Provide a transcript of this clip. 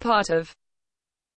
part of